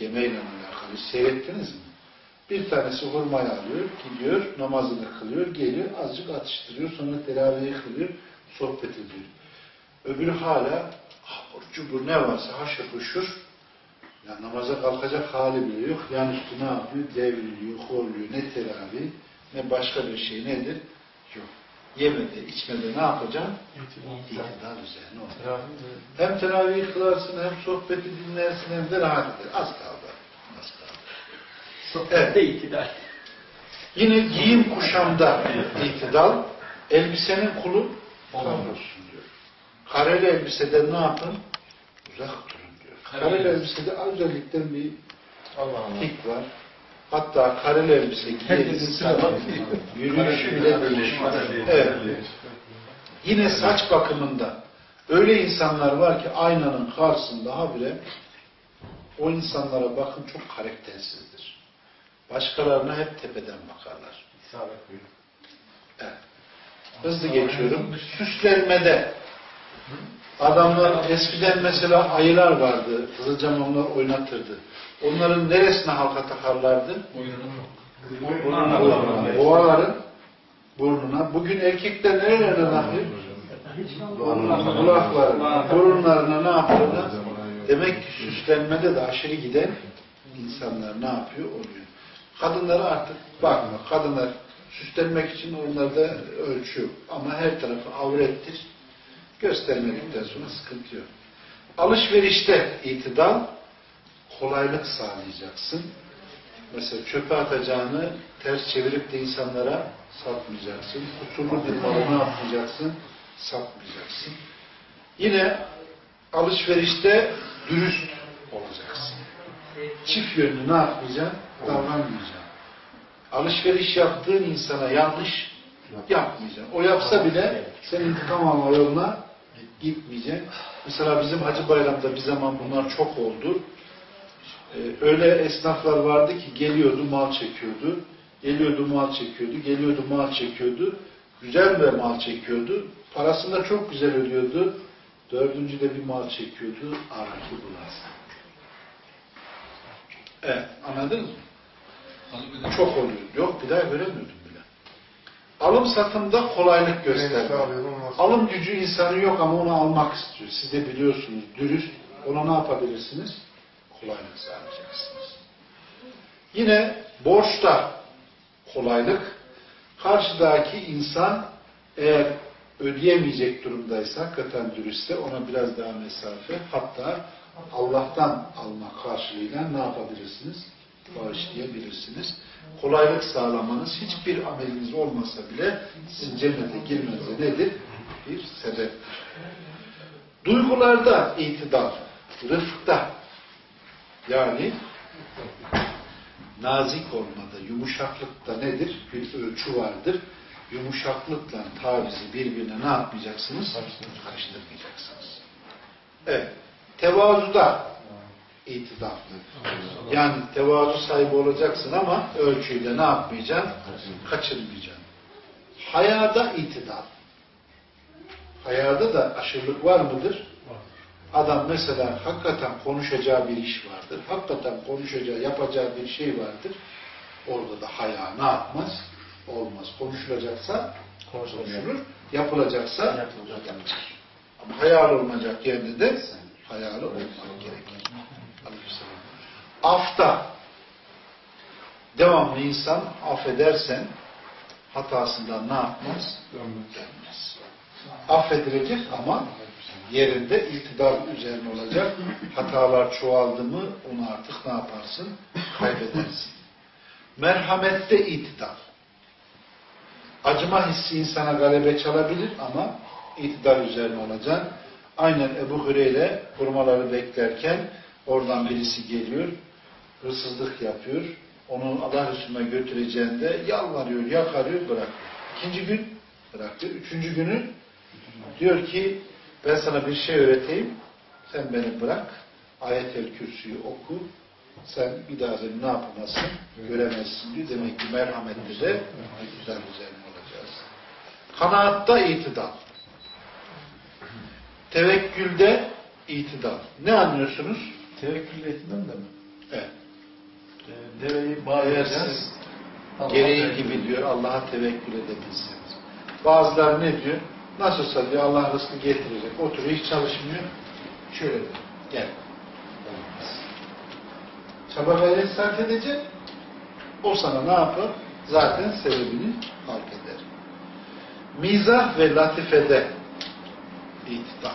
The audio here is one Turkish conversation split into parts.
yemeyle alakalı. Seyrettiniz mi? Bir tanesi hurmayı alıyor, gidiyor, namazını kılıyor, geliyor, azıcık atıştırıyor, sonra teravihi kılıyor, sohbet ediyor. Öbürü hala hamur cubur ne varsa haşır huşur, ya namaza kalkacak hali bile yok. Yani üstü ne yapıyor? Devriliyor, horluyor. Ne teravih, ne başka bir şey nedir? Yok. Yemede, içmede ne yapacaksın? İktidar üzerine olur. Hem teravih kılarsın, hem sohbeti dinlersin, hem de rahat eder. Az kaldı. Az kaldı. Sohbette iktidar. Yine giyim kuşamda itidal, elbisenin kulu kahrolsun diyor. Kareli elbiseden ne yapın? Uzak durun diyor. Kareli elbisede özellikle bir Allah Allah. var. Hatta kareli elbise giyen insanın yürüyüşü bile. Evet. Yine saç bakımında öyle insanlar var ki aynanın karşısında habire o insanlara bakın çok karaktersizdir. Başkalarına hep tepeden bakarlar. Evet. Hızlı geçiyorum. Süslenmede adamlar eskiden mesela ayılar vardı. Kızılcamamlar oynatırdı. Onların neresine halka takarlardı? Burnuna. Boğaların burnuna. Bugün erkekler nerelerine takıyor? Kulaklarına, burunlarına ne yapıyorlar? Demek ki süslenmede de aşırı giden insanlar ne yapıyor? Oluyor. Kadınlara artık bakma. Kadınlar süslenmek için onlarda ölçü yok. Ama her tarafı avrettir. Göstermedikten sonra sıkıntı yok. Alışverişte itidal kolaylık sağlayacaksın. Mesela çöpe atacağını ters çevirip de insanlara satmayacaksın. Kusurlu bir malı ne? Satmayacaksın. Yine alışverişte dürüst olacaksın. Çift yönlü ne yapmayacaksın? Davranmayacaksın. Alışveriş yaptığın insana yanlış yapmayacaksın. O yapsa bile sen intikam alma yoluna gitmeyeceksin. Mesela bizim Hacı Bayram'da bir zaman bunlar çok oldu. Ee, öyle esnaflar vardı ki geliyordu mal çekiyordu. Geliyordu mal çekiyordu. Geliyordu mal çekiyordu. Güzel bir mal çekiyordu. Parasını da çok güzel ödüyordu. Dördüncü de bir mal çekiyordu. Araki bulasın. Evet. Anladınız mı? Çok oluyor. Yok bir daha göremiyordum. Alım satımda kolaylık gösterdi. Alım gücü insanı yok ama onu almak istiyor. Siz de biliyorsunuz dürüst. Ona ne yapabilirsiniz? Kolaylık sağlayacaksınız. Yine borçta kolaylık. Karşıdaki insan eğer ödeyemeyecek durumdaysa, hakikaten dürüstse ona biraz daha mesafe, hatta Allah'tan alma karşılığıyla ne yapabilirsiniz? Bağışlayabilirsiniz. Kolaylık sağlamanız hiçbir ameliniz olmasa bile sizin cennete girmenize nedir? Bir sebeptir. Duygularda itidal, rıfkta yani nazik olmada, yumuşaklıkta nedir? Bir ölçü vardır. Yumuşaklıkla tavizi birbirine ne yapmayacaksınız? Karıştırmayacaksınız. Evet. Tevazuda itidal. Yani tevazu sahibi olacaksın ama ölçüyle ne yapmayacaksın? Kaçırmayacaksın. Hayada itidal. Hayada da aşırılık var mıdır? Adam mesela hakikaten konuşacağı bir iş vardır. Hakikaten konuşacağı, yapacağı bir şey vardır. Orada da haya ne yapmaz? Olmaz. Konuşulacaksa konuşulur. Yapılacaksa yapılır. Ama hayal olmayacak yerde de hayalı olmak gerekir. Afta devamlı insan affedersen hatasından ne yapmaz? Dönmez. Affedilecek ama yerinde iktidar üzerine olacak. Hatalar çoğaldı mı onu artık ne yaparsın? Kaybedersin. Merhamette itidal. Acıma hissi insana galebe çalabilir ama itidal üzerine olacak. Aynen Ebu Hüreyre hurmaları beklerken oradan birisi geliyor, hırsızlık yapıyor. Onu Allah Resulüne götüreceğinde yalvarıyor, yakarıyor, bırakıyor. İkinci gün bırakıyor. Üçüncü günü diyor ki ben sana bir şey öğreteyim, sen beni bırak, ayet-el kürsüyü oku, sen bir daha seni ne yapamazsın, göremezsin diyor. Demek ki merhametli de iktidar üzerine olacağız. Kanaatta itidal. Tevekkülde itidal. Ne anlıyorsunuz? Tevekkül etmem de mi? Evet. Deveyi Eğer bağlayacağız. gereği gibi diyor Allah'a tevekkül edebilirsiniz. Bazıları ne diyor? Nasılsa diyor Allah rızkı getirecek. Oturuyor hiç çalışmıyor. Şöyle diyor. Gel. Olmaz. Çaba gayret sarf edecek. O sana ne yapar? Zaten sebebini fark eder. Mizah ve latifede itidal.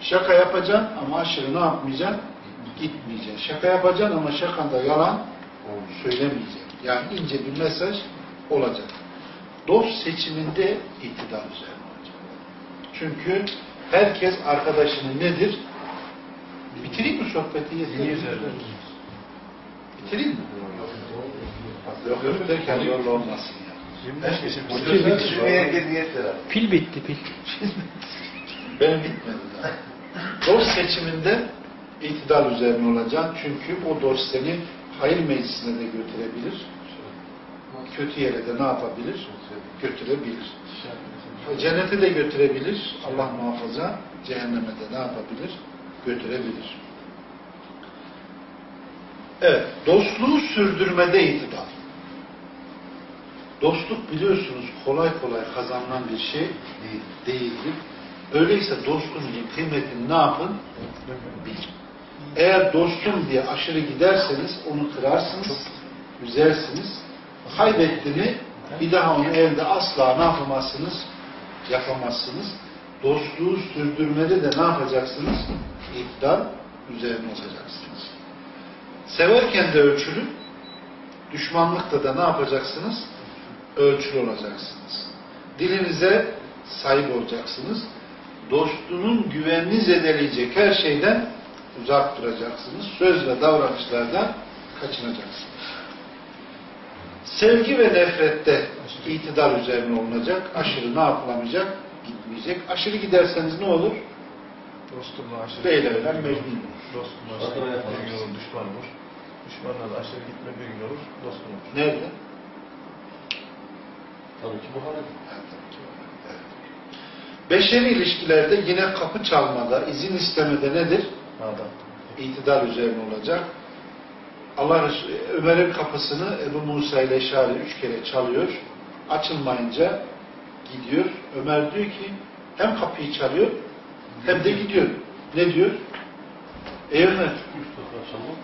Şaka yapacaksın ama aşırı ne yapmayacaksın? Gitmeyeceksin. Şaka yapacaksın ama şakanda yalan söylemeyeceksin. Yani ince bir mesaj olacak. Dost seçiminde itidal üzerine olacak. Çünkü herkes arkadaşının nedir? Bitireyim mi sohbeti? Yeter. Bitireyim mi? Yok yok derken yol olmasın ya. 25 kişi Bitir, bitir. Şuraya herkes niyetler abi. Pil bitti pil. Benim bitmedi daha. Dost seçiminde itidal üzerine olacaksın. Çünkü o dost seni hayır meclisine de götürebilir. Kötü yere de ne yapabilir? Götürebilir. Cennete de götürebilir. Allah muhafaza. Cehenneme de ne yapabilir? Götürebilir. Evet. Dostluğu sürdürmede itidal. Dostluk biliyorsunuz kolay kolay kazanılan bir şey değil, değildir. Öyleyse dostunuzun kıymetini ne yapın? Bilin. Eğer dostum diye aşırı giderseniz onu kırarsınız, üzersiniz. Kaybettiğini bir daha onu elde asla ne yapamazsınız? Yapamazsınız. Dostluğu sürdürmede de ne yapacaksınız? İddia üzerine olacaksınız. Severken de ölçülü, düşmanlıkta da ne yapacaksınız? Ölçülü olacaksınız. Dilinize sahip olacaksınız. Dostunun güvenini zedeleyecek her şeyden uzak duracaksınız. Söz ve davranışlardan kaçınacaksınız. Sevgi ve nefrette itidal üzerine olunacak. Aşırı ne yapılamayacak? Gitmeyecek. Aşırı giderseniz ne olur? Dostumla aşırı öyle mecnun olur. Dostumla aşırı gitme bir gün olur, düşman olur. Düşmanla da aşırı gitme bir gün olur, dostum olur. Nerede? Tabii ki bu halde. Beşeri ilişkilerde yine kapı çalmada, izin istemede nedir? Adam. İtidal üzerine olacak. Allah Ömer'in kapısını Ebu Musa ile Eşari üç kere çalıyor. Açılmayınca gidiyor. Ömer diyor ki hem kapıyı çalıyor hem de gidiyor. Ne diyor? Ey Ömer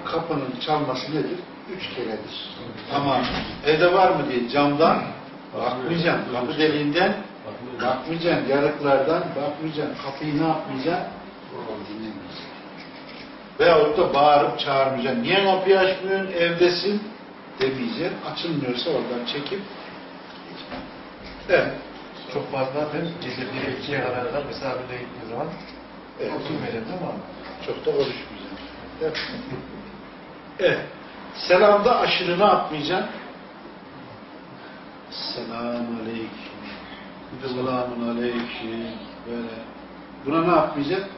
kapının çalması nedir? Üç keredir. Ama evde var mı diye camdan bakmayacaksın. Kapı deliğinden bakmayacaksın. Yarıklardan bakmayacaksın. Kapıyı ne yapmayacaksın? Veyahut da bağırıp çağırmayacaksın. Niye kapıyı açmıyorsun? Evdesin demeyeceksin. Açılmıyorsa oradan çekip. Evet. Çok fazla zaten gece 1'e 2'ye kadar da misafirle gittiği zaman Evet. oturmayacağım değil mi abi? Çok da konuşmayacağım. Evet. evet. Selamda aşırı ne yapmayacaksın? Selamun aleyküm. Selamun aleyküm. Böyle. Buna ne yapmayacaksın?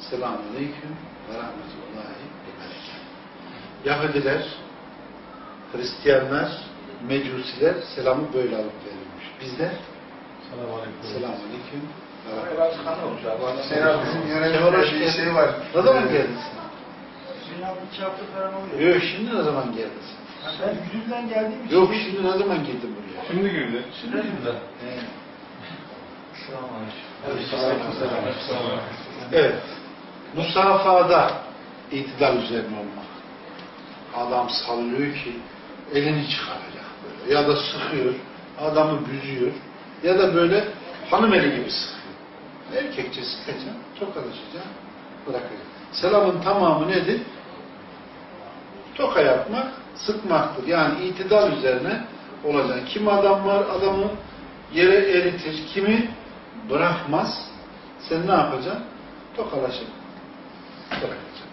Selamun aleyküm ve rahmetullahi ve berekat. Yahudiler, Hristiyanlar, Mecusiler selamı böyle alıp verilmiş. Bizler Selamun aleyküm. selamun aleyküm abi bizim hoş bir şey var. Ne zaman geldin sen? Hüseyin abi iki hafta falan oluyor. Yok şimdi ne zaman geldin sen? Ben güdümden geldiğim için. Yok şimdi ne zaman girdin buraya? Şimdi girdi. Şimdi girdi. Selam. Evet. Musafada itidal üzerine olmak. Adam sallıyor ki elini çıkaracak böyle. Ya da sıkıyor, adamı büzüyor. Ya da böyle hanım eli gibi sıkıyor. Erkekçe sıkacaksın, tokalaşacaksın, bırakacaksın. Selamın tamamı nedir? Toka yapmak, sıkmaktır. Yani itidal üzerine olacak. Kim adam var, adamı yere eritir. Kimi bırakmaz. Sen ne yapacaksın? Tokalaşıp bırakacaksın.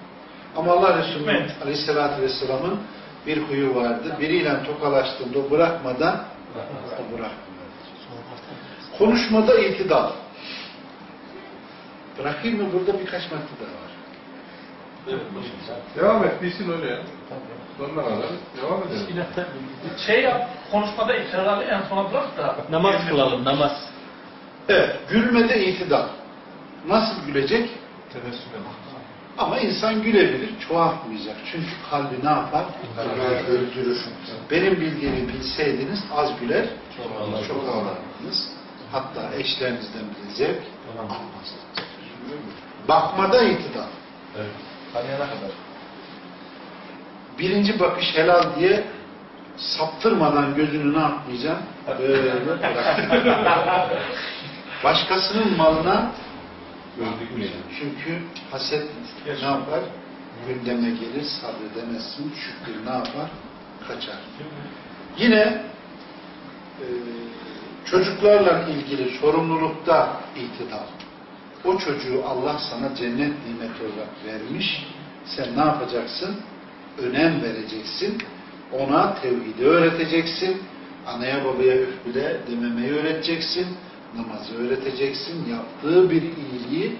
Ama Allah Resulü Aleyhisselatü Vesselam'ın bir huyu vardı. Biriyle tokalaştığında o bırakmadan o bırakmıyor. Konuşmada itidal. Bırakayım mı? Burada birkaç madde daha var. Devam et, bilsin öyle ya. Sonuna kadar devam edelim. Şey yap, konuşmada ikrarlı en sona bırak da. Namaz kılalım, namaz. Evet, gülmede itidal. Nasıl gülecek? Tebessüm edin. Ama insan gülebilir, çoğaltmayacak. Çünkü kalbi ne yapar? Öldürür. Benim bildiğimi bilseydiniz az güler, çok ağlardınız. Hatta eşlerinizden bile zevk almazdınız. Bakmada itidal. Evet. Tanıyana kadar. Birinci bakış helal diye saptırmadan gözünü ne yapmayacaksın? Böyle bırak. Başkasının malına Mü? çünkü haset ne yapar? Gündeme gelir, sabredemezsin. Şükür ne yapar? Kaçar. Yine e, çocuklarla ilgili sorumlulukta itidal. O çocuğu Allah sana cennet nimeti olarak vermiş. Sen ne yapacaksın? Önem vereceksin. Ona tevhidi öğreteceksin. Anaya babaya üf bile dememeyi öğreteceksin. Namazı öğreteceksin. Yaptığı bir iyiliği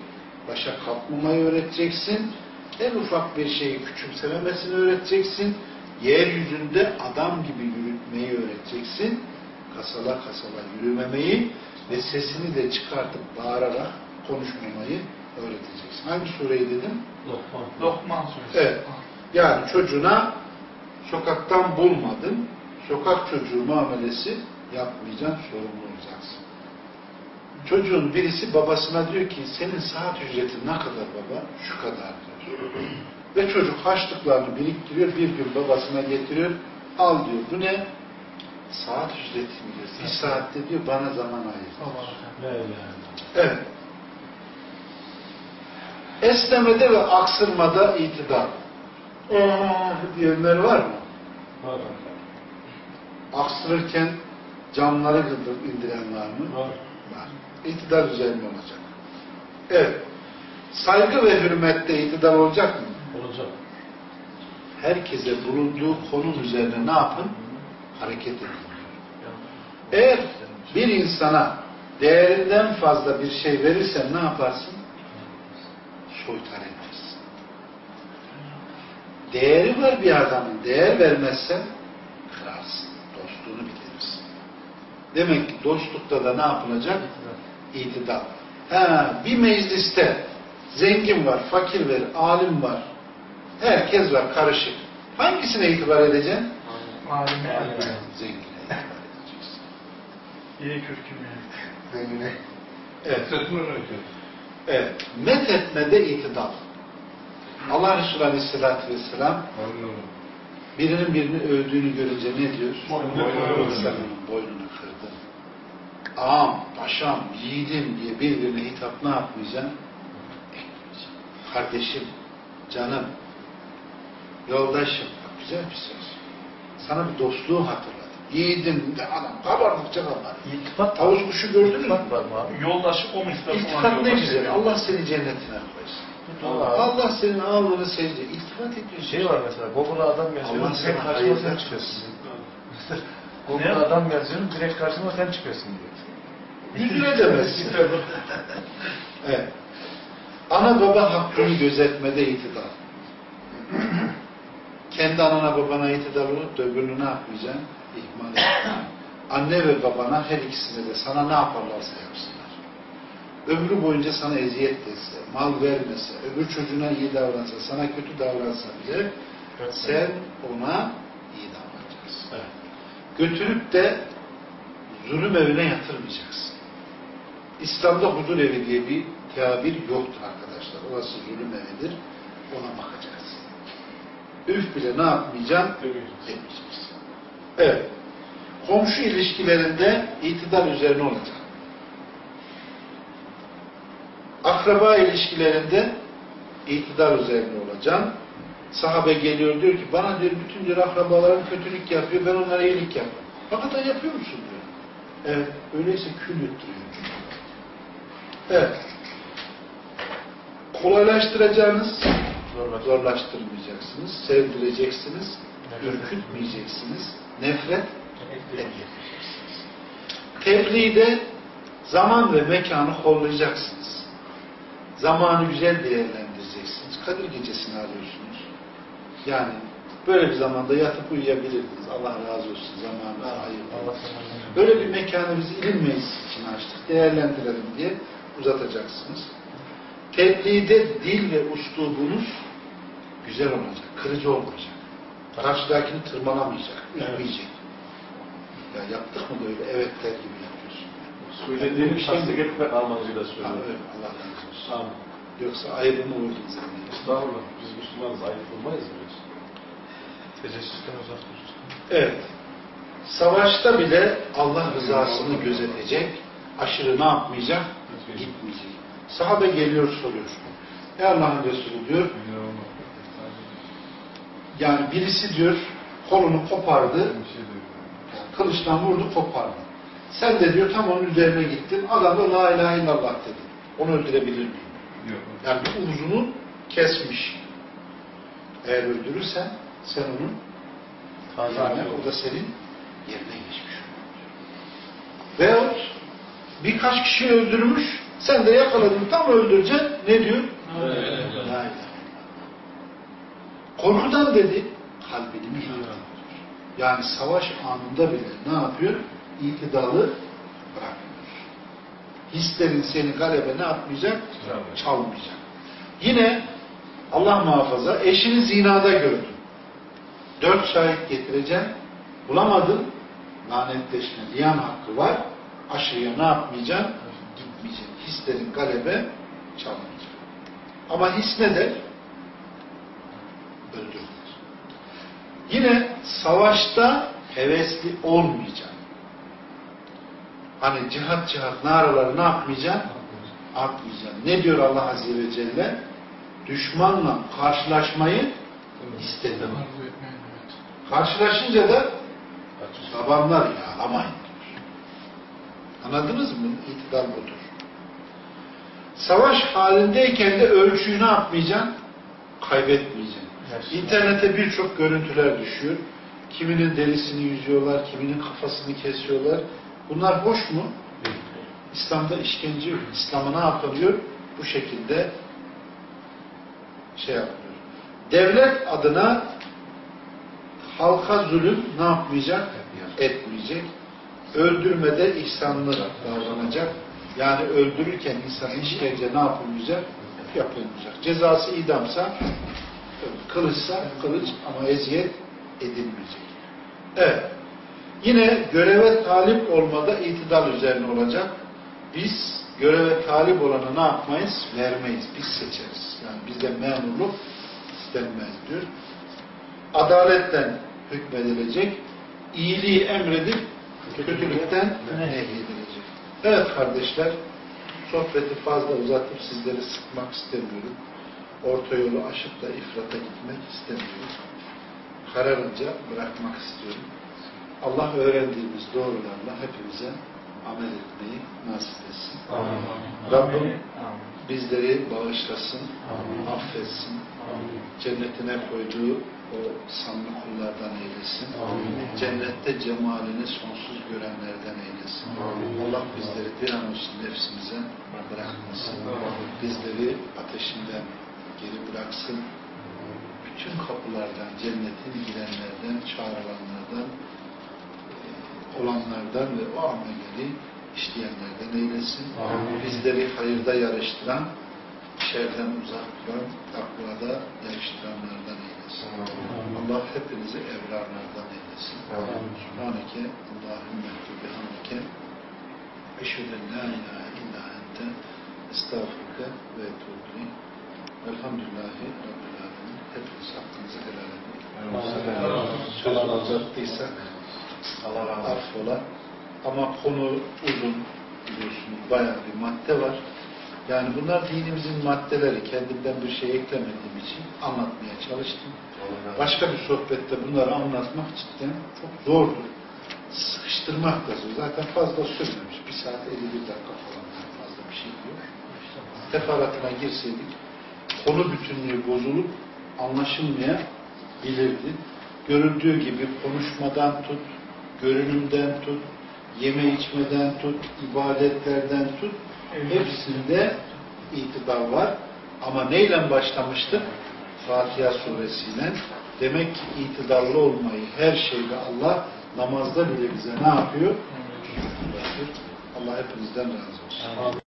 başa kalkmamayı öğreteceksin. En ufak bir şeyi küçümsememesini öğreteceksin. Yeryüzünde adam gibi yürütmeyi öğreteceksin. Kasala kasala yürümemeyi ve sesini de çıkartıp bağırarak konuşmamayı öğreteceksin. Hangi sureyi dedim? Lokman. Lokman suresi. Evet. Yani çocuğuna sokaktan bulmadın, sokak çocuğu muamelesi yapmayacaksın, sorumlu olacaksın. Çocuğun birisi babasına diyor ki, senin saat ücretin ne kadar baba? Şu kadar diyor. Ve çocuk harçlıklarını biriktiriyor, bir gün babasına getiriyor, al diyor. Bu ne? Saat ücreti diyor. Bir saatte diyor, bana zaman ayır. Evet. Esnemede ve aksırmada itidal. Oh diyenler var mı? Aksırırken camları kırdır- indiren var mı? Var. Var. İtidal üzerinde olacak. Evet. Saygı ve hürmette itidal olacak mı? Olacak. Herkese bulunduğu konum üzerine ne yapın? Hareket edin. Eğer bir insana değerinden fazla bir şey verirsen ne yaparsın? Soytar edersin. Değeri var bir adamın. Değer vermezsen Demek ki dostlukta da ne yapılacak? İtidal. Ha, bir mecliste zengin var, fakir var, alim var. Herkes var, karışık. Hangisine itibar edeceksin? Alime. Zengine itibar edeceksin. İyi kürküm Zengine. Evet. Sesini öğretiyor. Evet. Met etmede itidal. Allah Resulü Aleyhisselatü Vesselam Anladım. Birinin birini övdüğünü görünce ne diyor? Onun boynunu kırdın. Ağam, paşam, yiğidim diye birbirine hitap ne yapmayacaksın? Kardeşim, canım, yoldaşım. Bak güzel bir söz. Sana bir dostluğu hatırladım. Yiğidim de adam kabardıkça kabar. İltifat Tavus kuşu gördün mü? İltifat var mı abi? Yoldaşı o misal İltifat ne güzel. Allah seni cennetine koysun. Allah, Allah senin alnını secde. İltifat ediyorsun. Şey var mesela Google'a adam yazıyorum direkt karşıma sen çıkıyorsun. Google'a adam yazıyorum direkt karşıma sen çıkıyorsun diyor. Yüzüne demezsin. evet. Ana baba hakkını gözetmede itidal. Kendi anana babana itidal olup da öbürünü ne yapmayacaksın? İhmal etmeyeceksin. Anne ve babana her ikisine de sana ne yaparlarsa yapsınlar. Ömrü boyunca sana eziyet etse, mal vermese, öbür çocuğuna iyi davransa, sana kötü davransa bile sen ona iyi davranacaksın. Götürüp de zulüm evine yatırmayacaksın. İslam'da huzur evi diye bir tabir yoktur arkadaşlar. Orası zulüm evidir. Ona bakacaksın. Üf bile ne yapmayacaksın? Demeyeceksin. Evet. Komşu ilişkilerinde itidal üzerine olacak. Akraba ilişkilerinde itidal üzerine olacaksın. Sahabe geliyor diyor ki bana diyor bütün diyor akrabalarım kötülük yapıyor ben onlara iyilik yapıyorum. Hakikaten yapıyor musun diyor. Evet. Öyleyse kül yutturuyor. Evet. Kolaylaştıracağınız zorlaştırmayacaksınız. Sevdireceksiniz. Ürkütmeyeceksiniz. Nefret etmeyeceksiniz. Tebliğde zaman ve mekanı kollayacaksınız. Zamanı güzel değerlendireceksiniz. Kadir gecesini arıyorsunuz. Yani böyle bir zamanda yatıp uyuyabilirdiniz. Allah razı olsun zamanınızı ayırdınız. Böyle bir mekanı biz ilim meclisi için açtık. Değerlendirelim diye uzatacaksınız. tebliğde dil ve uslubunuz güzel olacak, kırıcı olmayacak. Karşıdakini tırmalamayacak, üzmeyecek. Ya yaptık mı böyle evetler gibi yapıyorsun. Söylediğini tasdik etmek amacıyla söylüyorum. Allah razı olsun. Amin. Yoksa ayıbımı vurdun zannediyorsun. Estağfurullah. Biz Müslümanız. Ayıp olmayız mı? Tecessüsten uzak dururuz. Evet. Savaşta bile Allah rızasını gözetecek, aşırı ne yapmayacak? Gitmeyecek. Sahabe geliyor soruyor. Ey Allah'ın Resulü diyor, yani birisi diyor kolunu kopardı, kılıçtan vurdu kopardı. Sen de diyor tam onun üzerine gittin, adam da la ilahe illallah dedi. Onu öldürebilir miyim? Yani bir uzunu kesmiş. Eğer öldürürsen sen onun yani o da senin yerine geçmiş. Veyahut birkaç kişi öldürmüş, sen de yakaladın tam öldüreceksin. Ne diyor? İlahe illallah. Korkudan dedi, kalbini yıkıyor? Yani savaş anında bile ne yapıyor? İtidalı bırakmıyor. Hislerin seni galebe ne yapmayacak? Çalmayacak. Yine Allah muhafaza eşini zinada gördün. Dört şahit getireceksin. Bulamadın. Lanetleşme diyen hakkı var. Aşırıya ne yapmayacaksın? Gitmeyeceksin. Hislerin galebe çalmayacak. Ama his ne der? Öldürür. Yine savaşta hevesli olmayacaksın. Hani cihat cihat naraları ne yapmayacaksın? Atmayacaksın. Ne diyor Allah Azze ve Celle? Düşmanla karşılaşmayı istedim. Karşılaşınca da tabanlar yağlamayın diyor. Anladınız mı? İtidal budur. Savaş halindeyken de ölçüyü ne yapmayacaksın? Kaybetmeyeceksin. İnternete birçok görüntüler düşüyor. Kiminin derisini yüzüyorlar, kiminin kafasını kesiyorlar. Bunlar hoş mu? İslam'da işkence yok. İslam'a ne yapılıyor? Bu şekilde şey yapılıyor. Devlet adına halka zulüm ne yapmayacak? Etmeyecek. Öldürmede ihsanlı davranacak. Yani öldürürken insan işkence ne yapılmayacak? Yapılmayacak. Cezası idamsa kılıçsa kılıç ama eziyet edilmeyecek. Evet. Yine göreve talip olmada itidal üzerine olacak. Biz göreve talip olanı ne yapmayız? Vermeyiz. Biz seçeriz. Yani bizde memurluk istenmez diyor. Adaletten hükmedilecek. iyiliği emredip kötülükten nehyedilecek. Evet kardeşler, sohbeti fazla uzatıp sizleri sıkmak istemiyorum. Orta yolu aşıp da ifrata gitmek istemiyorum. Kararınca bırakmak istiyorum. Allah öğrendiğimiz doğrularla hepimize amel etmeyi nasip etsin. Rabbim bizleri bağışlasın, affetsin, cennetine koyduğu o sanlı kullardan eylesin. Cennette cemalini sonsuz görenlerden eylesin. Allah bizleri bir an olsun nefsimize bırakmasın. Bizleri ateşinden geri bıraksın. Bütün kapılardan, cennetin girenlerden, çağrılanlardan, olanlardan ve o ameli işleyenlerden eylesin. Bizleri hayırda yarıştıran, şerden uzak duran, takvada yarıştıranlardan eylesin. Allah hepinizi evrarlardan eylesin. Subhaneke Allahümme ve hamdike eşheden la ilahe illa ente estağfurke ve etubu Elhamdülillahi Rabbil Alemin. Hepiniz hakkınızı helal edin. Söz uzattıysak Allah razı olsun. Ama konu uzun biliyorsunuz. Bayağı bir madde var. Yani bunlar dinimizin maddeleri. Kendimden bir şey eklemediğim için anlatmaya çalıştım. Başka bir sohbette bunları anlatmak cidden çok zordur. Sıkıştırmak da zor. Zaten fazla sürmemiş. Bir saat 51 dakika falan fazla bir şey yok. Teferruatına girseydik konu bütünlüğü bozulup anlaşılmayabilirdi. Görüldüğü gibi konuşmadan tut, görünümden tut, yeme içmeden tut, ibadetlerden tut, hepsinde itidal var. Ama neyle başlamıştık? Fatiha suresiyle. Demek ki itidallı olmayı her şeyde Allah namazda bile bize ne yapıyor? Allah hepinizden razı olsun.